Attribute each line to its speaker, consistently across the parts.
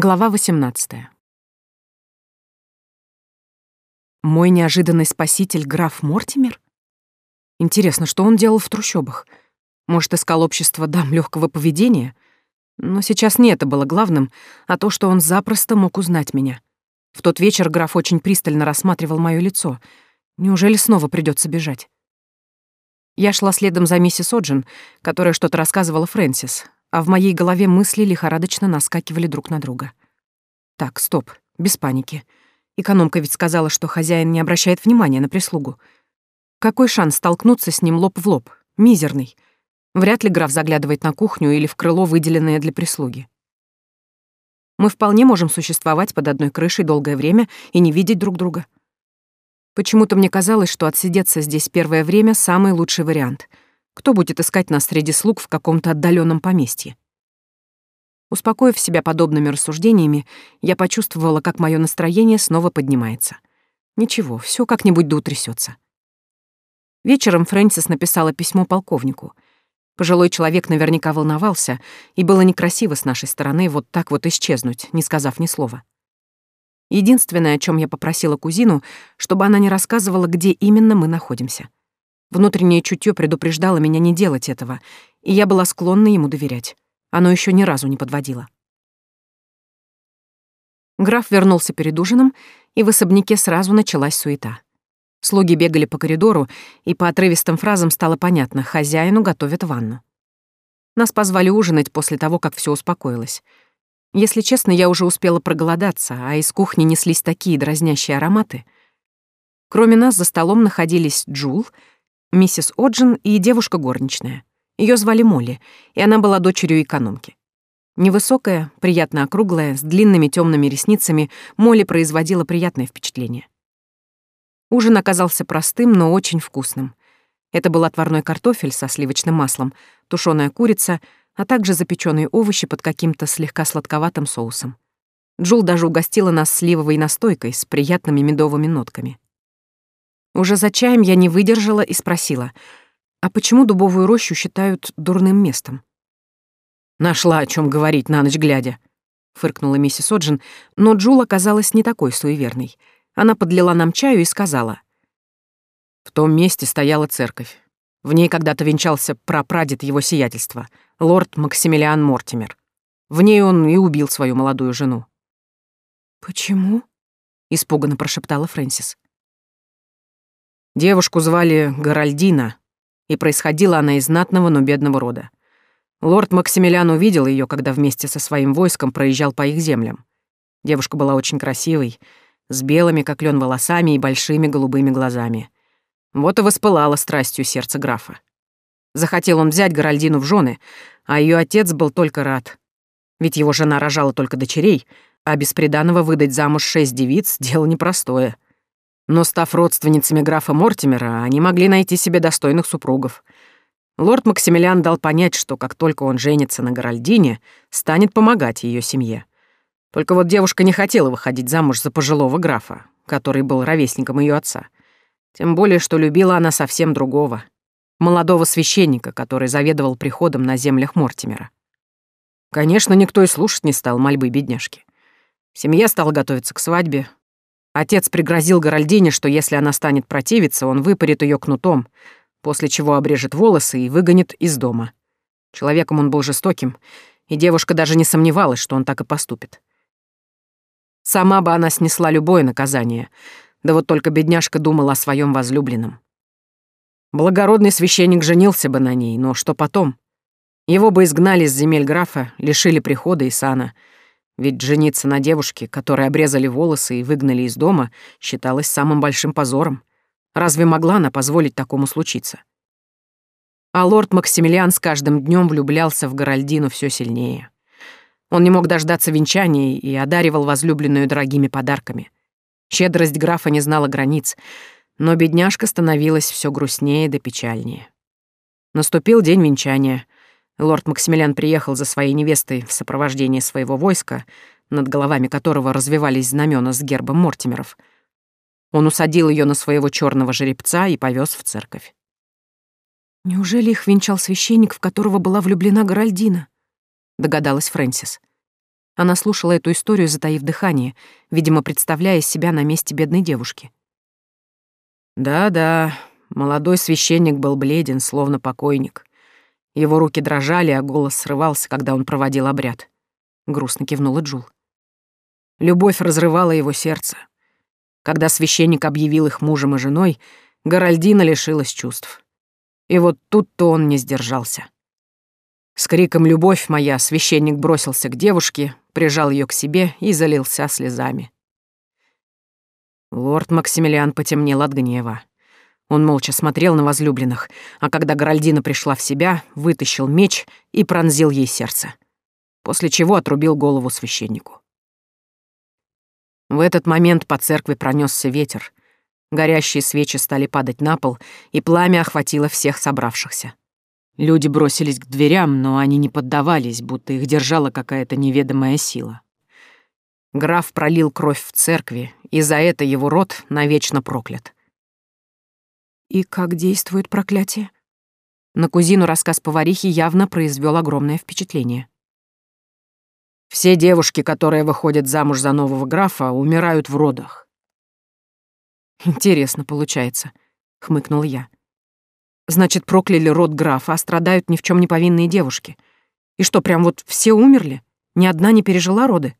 Speaker 1: Глава 18. Мой неожиданный спаситель граф Мортимер? Интересно, что он делал в трущобах? Может, искал общество дам легкого поведения? Но сейчас не это было главным, а то, что он запросто мог узнать меня. В тот вечер граф очень пристально рассматривал мое лицо. Неужели снова придется бежать? Я шла следом за миссис Оджин, которая что-то рассказывала Фрэнсис, а в моей голове мысли лихорадочно наскакивали друг на друга. Так, стоп, без паники. Экономка ведь сказала, что хозяин не обращает внимания на прислугу. Какой шанс столкнуться с ним лоб в лоб? Мизерный. Вряд ли граф заглядывает на кухню или в крыло, выделенное для прислуги. Мы вполне можем существовать под одной крышей долгое время и не видеть друг друга. Почему-то мне казалось, что отсидеться здесь первое время — самый лучший вариант — кто будет искать нас среди слуг в каком-то отдаленном поместье? Успокоив себя подобными рассуждениями, я почувствовала, как мое настроение снова поднимается. Ничего, все как-нибудь да утрясется. Вечером Фрэнсис написала письмо полковнику. Пожилой человек наверняка волновался, и было некрасиво с нашей стороны вот так вот исчезнуть, не сказав ни слова. Единственное, о чем я попросила кузину, чтобы она не рассказывала, где именно мы находимся. Внутреннее чутье предупреждало меня не делать этого, и я была склонна ему доверять. Оно еще ни разу не подводило. Граф вернулся перед ужином, и в особняке сразу началась суета. Слуги бегали по коридору, и по отрывистым фразам стало понятно — хозяину готовят ванну. Нас позвали ужинать после того, как все успокоилось. Если честно, я уже успела проголодаться, а из кухни неслись такие дразнящие ароматы. Кроме нас за столом находились Джул — миссис Оджин и девушка горничная. Ее звали Молли, и она была дочерью экономки. Невысокая, приятно округлая, с длинными темными ресницами, Молли производила приятное впечатление. Ужин оказался простым, но очень вкусным. Это был отварной картофель со сливочным маслом, тушеная курица, а также запеченные овощи под каким-то слегка сладковатым соусом. Джул даже угостила нас сливовой настойкой с приятными медовыми нотками. Уже за чаем я не выдержала и спросила, а почему дубовую рощу считают дурным местом? «Нашла о чем говорить на ночь глядя», — фыркнула миссис Оджин, но Джул оказалась не такой суеверной. Она подлила нам чаю и сказала. В том месте стояла церковь. В ней когда-то венчался прапрадед его сиятельства, лорд Максимилиан Мортимер. В ней он и убил свою молодую жену. «Почему?» — испуганно прошептала Фрэнсис. Девушку звали Гаральдина, и происходила она из знатного, но бедного рода. Лорд Максимилиан увидел ее, когда вместе со своим войском проезжал по их землям. Девушка была очень красивой, с белыми, как лен, волосами и большими голубыми глазами. Вот и воспылало страстью сердце графа. Захотел он взять Гаральдину в жены, а ее отец был только рад. Ведь его жена рожала только дочерей, а без приданого выдать замуж шесть девиц — дело непростое — но, став родственницами графа Мортимера, они могли найти себе достойных супругов. Лорд Максимилиан дал понять, что как только он женится на Горальдине, станет помогать ее семье. Только вот девушка не хотела выходить замуж за пожилого графа, который был ровесником ее отца. Тем более, что любила она совсем другого. Молодого священника, который заведовал приходом на землях Мортимера. Конечно, никто и слушать не стал мольбы бедняжки. Семья стала готовиться к свадьбе, Отец пригрозил Горальдине, что если она станет противиться, он выпарит ее кнутом, после чего обрежет волосы и выгонит из дома. Человеком он был жестоким, и девушка даже не сомневалась, что он так и поступит. Сама бы она снесла любое наказание, да вот только бедняжка думала о своем возлюбленном. Благородный священник женился бы на ней, но что потом? Его бы изгнали с земель графа, лишили прихода и сана — ведь жениться на девушке, которой обрезали волосы и выгнали из дома, считалось самым большим позором. Разве могла она позволить такому случиться? А лорд Максимилиан с каждым днем влюблялся в Горальдину все сильнее. Он не мог дождаться венчания и одаривал возлюбленную дорогими подарками. Щедрость графа не знала границ, но бедняжка становилась все грустнее да печальнее. Наступил день венчания — Лорд Максимилиан приехал за своей невестой в сопровождении своего войска, над головами которого развивались знамена с гербом Мортимеров. Он усадил ее на своего черного жеребца и повез в церковь. «Неужели их венчал священник, в которого была влюблена Горальдина?» — догадалась Фрэнсис. Она слушала эту историю, затаив дыхание, видимо, представляя себя на месте бедной девушки.
Speaker 2: Да-да, молодой священник был бледен, словно покойник. Его руки дрожали, а голос срывался, когда он проводил обряд. Грустно кивнула Джул. Любовь разрывала его сердце. Когда священник объявил их мужем и женой, Горальдина лишилась чувств. И вот тут-то он не сдержался. С криком «Любовь моя!» священник бросился к девушке, прижал ее к себе и залился слезами. Лорд Максимилиан потемнел от гнева. Он молча смотрел на возлюбленных, а когда Горальдина пришла в себя, вытащил меч и пронзил ей сердце, после чего отрубил голову священнику. В этот момент по церкви пронесся ветер. Горящие свечи стали падать на пол, и пламя охватило всех собравшихся. Люди бросились к дверям, но они не поддавались, будто их держала какая-то неведомая сила. Граф пролил кровь в церкви, и за это его род навечно проклят.
Speaker 1: И как действует проклятие? На кузину рассказ поварихи явно произвел огромное впечатление.
Speaker 2: Все девушки, которые выходят замуж за нового графа, умирают в родах.
Speaker 1: Интересно получается, хмыкнул я. Значит, прокляли род графа, а страдают ни в чем не повинные девушки. И что, прям вот все умерли? Ни одна не пережила роды?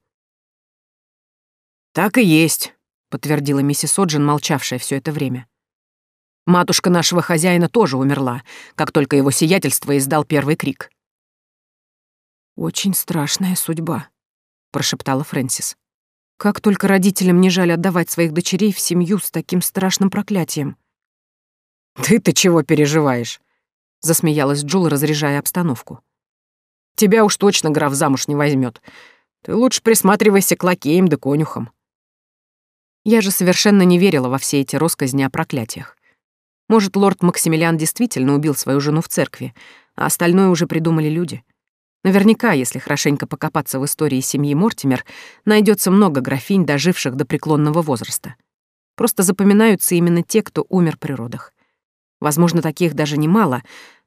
Speaker 2: Так и есть, подтвердила миссис Оджин, молчавшая все это время. Матушка нашего хозяина тоже умерла, как только его сиятельство издал первый крик.
Speaker 1: «Очень страшная судьба», — прошептала Фрэнсис. «Как только родителям не жаль отдавать своих дочерей в семью с таким страшным проклятием».
Speaker 2: «Ты-то чего переживаешь?» — засмеялась Джул, разряжая обстановку. «Тебя уж точно граф замуж не возьмет. Ты лучше присматривайся к лакеям да конюхам».
Speaker 1: Я же совершенно не верила во все эти росказни о проклятиях. Может, лорд Максимилиан действительно убил свою жену в церкви, а остальное уже придумали люди. Наверняка, если хорошенько покопаться в истории семьи Мортимер, найдется много графинь, доживших до преклонного возраста. Просто запоминаются именно те, кто умер при родах. Возможно, таких даже немало,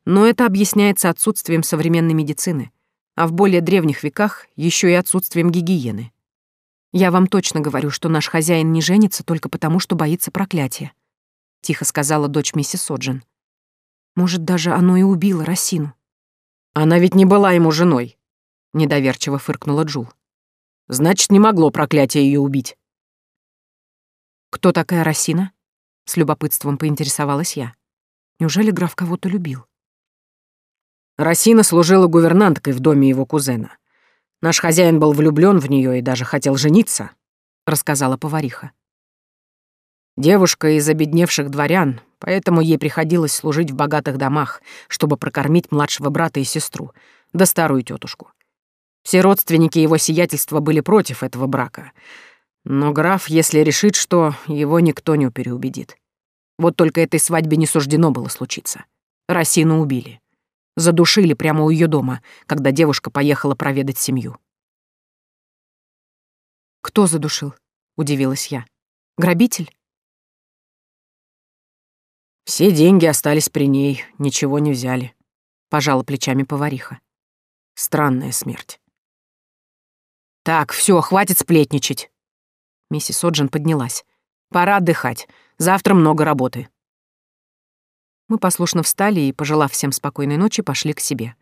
Speaker 1: но это объясняется отсутствием современной медицины, а в более древних веках еще и отсутствием гигиены. Я вам точно говорю, что наш хозяин не женится только потому, что боится проклятия. — тихо сказала дочь миссис Оджин. «Может, даже оно и убило Росину».
Speaker 2: «Она ведь не была ему женой», — недоверчиво фыркнула Джул. «Значит, не могло проклятие ее убить».
Speaker 1: «Кто такая Росина?» — с любопытством поинтересовалась я. «Неужели граф кого-то любил?»
Speaker 2: Росина служила гувернанткой в доме его кузена. Наш хозяин был влюблен в нее и даже хотел жениться, рассказала повариха. Девушка из обедневших дворян, поэтому ей приходилось служить в богатых домах, чтобы прокормить младшего брата и сестру, да старую тетушку. Все родственники его сиятельства были против этого брака. Но граф, если решит, что его никто не переубедит. Вот только этой свадьбе не суждено было случиться. Росину убили. Задушили прямо у ее дома, когда девушка поехала проведать семью.
Speaker 1: «Кто задушил?» — удивилась я. «Грабитель?»
Speaker 2: Все деньги остались при ней, ничего не взяли. Пожала плечами повариха. Странная смерть. Так, все, хватит сплетничать. Миссис Оджин поднялась. Пора отдыхать. Завтра много работы.
Speaker 1: Мы послушно встали и, пожелав всем спокойной ночи, пошли к себе.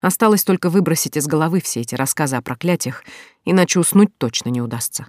Speaker 1: Осталось только выбросить из головы все эти рассказы о проклятиях, иначе уснуть точно не удастся.